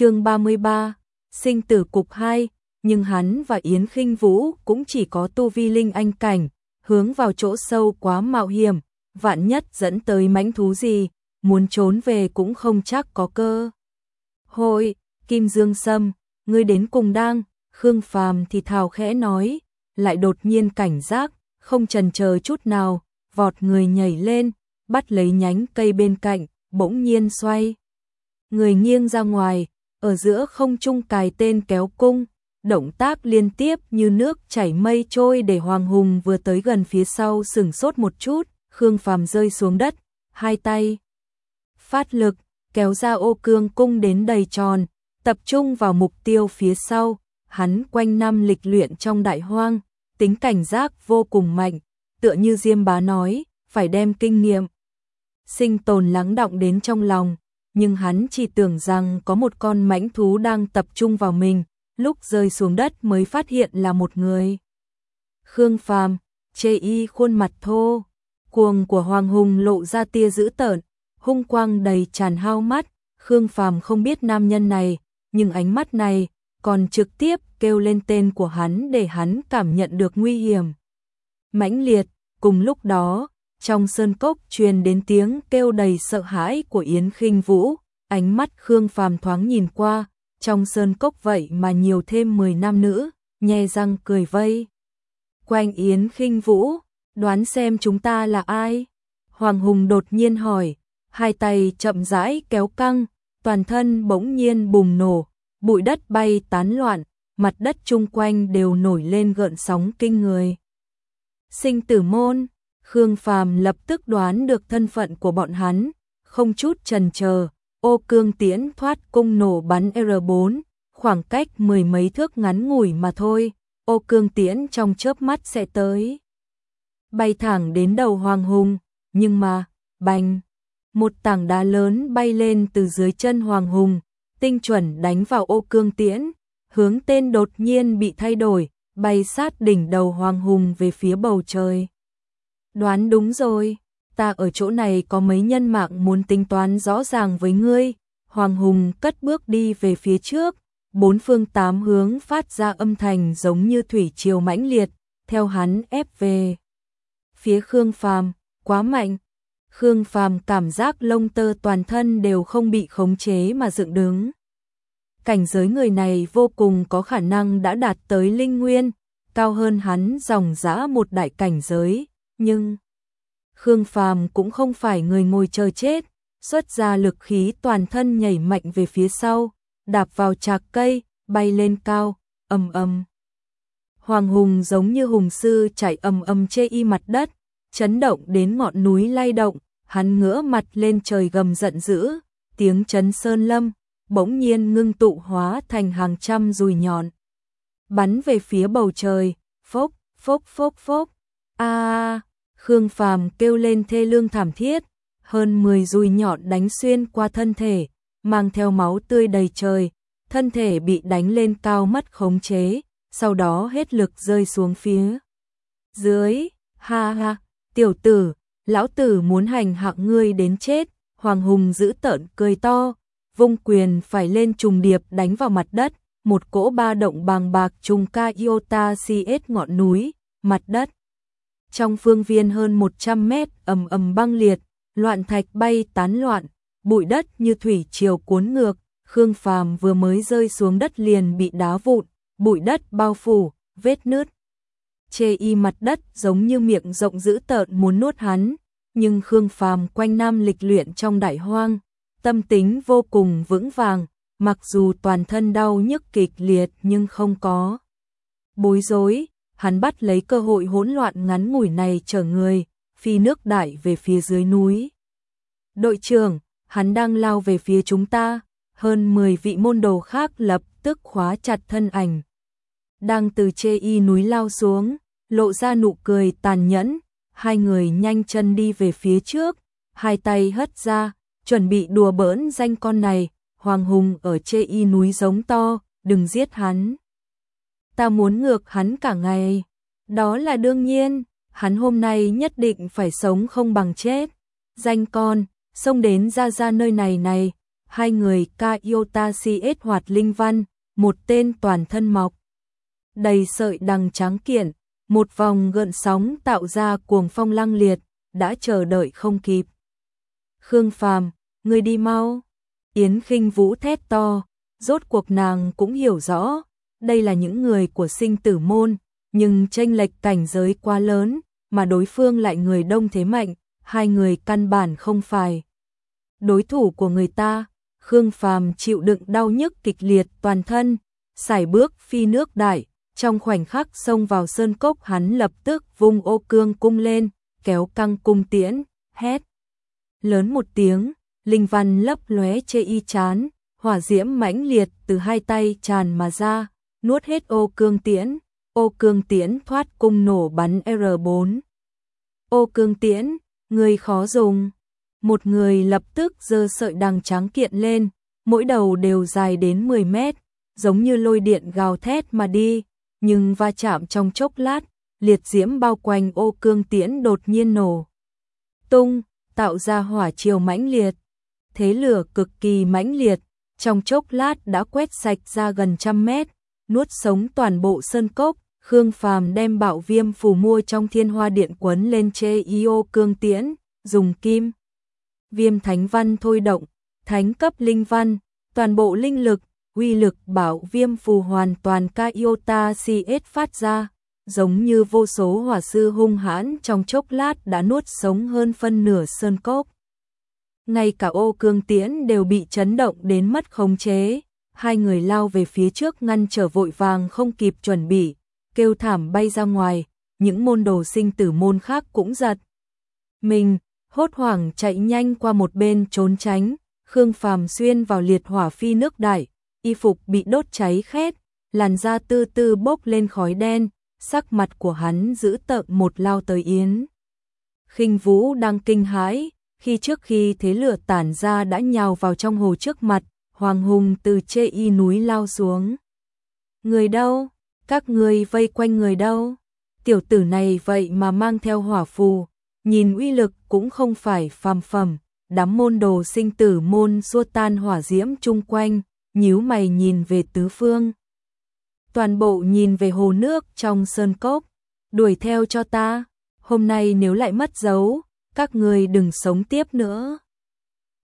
chương 33, sinh tử cục 2, nhưng hắn và Yến Khinh Vũ cũng chỉ có tu vi linh anh cảnh, hướng vào chỗ sâu quá mạo hiểm, vạn nhất dẫn tới mãnh thú gì, muốn trốn về cũng không chắc có cơ. Hội, Kim Dương Sâm, ngươi đến cùng đang, Khương Phàm thì thào khẽ nói, lại đột nhiên cảnh giác, không chần chờ chút nào, vọt người nhảy lên, bắt lấy nhánh cây bên cạnh, bỗng nhiên xoay. Người nghiêng ra ngoài, ở giữa không trung cài tên kéo cung, động tác liên tiếp như nước chảy mây trôi để Hoàng Hùng vừa tới gần phía sau sừng sốt một chút, Khương Phàm rơi xuống đất, hai tay phát lực, kéo ra ô cương cung đến đầy tròn, tập trung vào mục tiêu phía sau, hắn quanh năm lịch luyện trong đại hoang, tính cảnh giác vô cùng mạnh, tựa như Diêm Bá nói, phải đem kinh nghiệm sinh tồn lắng động đến trong lòng, nhưng hắn chỉ tưởng rằng có một con mãnh thú đang tập trung vào mình, lúc rơi xuống đất mới phát hiện là một người. Khương Phàm, chê y khuôn mặt thô, cuồng của Hoàng Hùng lộ ra tia dữ tợn, hung quang đầy tràn hao mắt, Khương Phàm không biết nam nhân này, nhưng ánh mắt này còn trực tiếp kêu lên tên của hắn để hắn cảm nhận được nguy hiểm. Mãnh liệt, cùng lúc đó, trong sơn cốc truyền đến tiếng kêu đầy sợ hãi của Yến Khinh Vũ, ánh mắt Khương Phàm thoáng nhìn qua, trong sơn cốc vậy mà nhiều thêm 10 nam nữ, nhe răng cười vây. Quanh Yến Khinh Vũ, đoán xem chúng ta là ai? Hoàng Hùng đột nhiên hỏi, hai tay chậm rãi kéo căng, toàn thân bỗng nhiên bùng nổ, bụi đất bay tán loạn, mặt đất chung quanh đều nổi lên gợn sóng kinh người. Sinh tử môn, Khương Phàm lập tức đoán được thân phận của bọn hắn, không chút chần chờ, ô cương tiễn thoát cung nổ bắn R4, khoảng cách mười mấy thước ngắn ngủi mà thôi, ô cương tiễn trong chớp mắt sẽ tới. Bay thẳng đến đầu Hoàng Hùng, nhưng mà, bành, một tảng đá lớn bay lên từ dưới chân Hoàng Hùng, tinh chuẩn đánh vào ô cương tiễn, hướng tên đột nhiên bị thay đổi, bay sát đỉnh đầu Hoàng Hùng về phía bầu trời. Đoán đúng rồi, ta ở chỗ này có mấy nhân mạng muốn tính toán rõ ràng với ngươi. Hoàng Hùng cất bước đi về phía trước, bốn phương tám hướng phát ra âm thanh giống như thủy triều mãnh liệt, theo hắn ép về. Phía Khương Phàm, quá mạnh. Khương Phàm cảm giác lông tơ toàn thân đều không bị khống chế mà dựng đứng. Cảnh giới người này vô cùng có khả năng đã đạt tới linh nguyên, cao hơn hắn dòng dã một đại cảnh giới, nhưng Khương Phàm cũng không phải người ngồi chờ chết, xuất ra lực khí toàn thân nhảy mạnh về phía sau, đạp vào trạc cây, bay lên cao, ầm ầm. Hoàng Hùng giống như hùng sư chạy ầm ầm chê y mặt đất, chấn động đến ngọn núi lay động, hắn ngửa mặt lên trời gầm giận dữ, tiếng chấn sơn lâm, bỗng nhiên ngưng tụ hóa thành hàng trăm dùi nhọn. Bắn về phía bầu trời, phốc, phốc phốc phốc, a Khương Phàm kêu lên thê lương thảm thiết, hơn 10 dùi nhọn đánh xuyên qua thân thể, mang theo máu tươi đầy trời, thân thể bị đánh lên cao mất khống chế, sau đó hết lực rơi xuống phía dưới. Ha ha, tiểu tử, lão tử muốn hành hạ ngươi đến chết, Hoàng Hùng giữ tợn cười to, vung quyền phải lên trùng điệp đánh vào mặt đất, một cỗ ba động bàng bạc trùng ca iota CS ngọn núi, mặt đất trong phương viên hơn 100 mét ầm ầm băng liệt, loạn thạch bay tán loạn, bụi đất như thủy triều cuốn ngược, Khương Phàm vừa mới rơi xuống đất liền bị đá vụn, bụi đất bao phủ, vết nứt. Chê y mặt đất giống như miệng rộng dữ tợn muốn nuốt hắn, nhưng Khương Phàm quanh năm lịch luyện trong đại hoang, tâm tính vô cùng vững vàng, mặc dù toàn thân đau nhức kịch liệt nhưng không có bối rối, hắn bắt lấy cơ hội hỗn loạn ngắn ngủi này chở người, phi nước đại về phía dưới núi. Đội trưởng, hắn đang lao về phía chúng ta, hơn 10 vị môn đồ khác lập tức khóa chặt thân ảnh. Đang từ chê y núi lao xuống, lộ ra nụ cười tàn nhẫn, hai người nhanh chân đi về phía trước, hai tay hất ra, chuẩn bị đùa bỡn danh con này, Hoàng Hùng ở chê y núi giống to, đừng giết hắn ta muốn ngược hắn cả ngày. Đó là đương nhiên, hắn hôm nay nhất định phải sống không bằng chết. Danh con, xông đến ra ra nơi này này, hai người Kaiota CS hoạt linh văn, một tên toàn thân mọc. Đầy sợi đằng trắng kiện, một vòng gợn sóng tạo ra cuồng phong lăng liệt, đã chờ đợi không kịp. Khương Phàm, người đi mau. Yến Khinh Vũ thét to, rốt cuộc nàng cũng hiểu rõ, đây là những người của sinh tử môn, nhưng tranh lệch cảnh giới quá lớn, mà đối phương lại người đông thế mạnh, hai người căn bản không phải đối thủ của người ta. Khương Phàm chịu đựng đau nhức kịch liệt toàn thân, xài bước phi nước đại, trong khoảnh khắc xông vào sơn cốc hắn lập tức vung ô cương cung lên, kéo căng cung tiễn, hét. Lớn một tiếng, linh văn lấp lóe chê y chán, hỏa diễm mãnh liệt từ hai tay tràn mà ra, nuốt hết ô cương tiễn, ô cương tiễn thoát cung nổ bắn R4. Ô cương tiễn, người khó dùng. Một người lập tức giơ sợi đằng trắng kiện lên, mỗi đầu đều dài đến 10 mét, giống như lôi điện gào thét mà đi, nhưng va chạm trong chốc lát, liệt diễm bao quanh ô cương tiễn đột nhiên nổ. Tung, tạo ra hỏa chiều mãnh liệt. Thế lửa cực kỳ mãnh liệt, trong chốc lát đã quét sạch ra gần trăm mét, nuốt sống toàn bộ sơn cốc. Khương Phàm đem bạo viêm phù mua trong thiên hoa điện quấn lên chê io cương tiễn, dùng kim. Viêm thánh văn thôi động, thánh cấp linh văn, toàn bộ linh lực, uy lực bảo viêm phù hoàn toàn ca iota CS phát ra, giống như vô số hỏa sư hung hãn trong chốc lát đã nuốt sống hơn phân nửa sơn cốc. Ngay cả ô cương tiễn đều bị chấn động đến mất khống chế, hai người lao về phía trước ngăn trở vội vàng không kịp chuẩn bị, kêu thảm bay ra ngoài, những môn đồ sinh tử môn khác cũng giật. Mình, hốt hoảng chạy nhanh qua một bên trốn tránh, Khương Phàm xuyên vào liệt hỏa phi nước đại, y phục bị đốt cháy khét, làn da tư tư bốc lên khói đen, sắc mặt của hắn giữ tợn một lao tới yến. Khinh Vũ đang kinh hãi, khi trước khi thế lửa tản ra đã nhào vào trong hồ trước mặt, Hoàng Hùng từ chê y núi lao xuống. Người đâu? Các người vây quanh người đâu? Tiểu tử này vậy mà mang theo hỏa phù, nhìn uy lực cũng không phải phàm phẩm, đám môn đồ sinh tử môn xua tan hỏa diễm chung quanh, nhíu mày nhìn về tứ phương. Toàn bộ nhìn về hồ nước trong sơn cốc, đuổi theo cho ta, hôm nay nếu lại mất dấu, các người đừng sống tiếp nữa.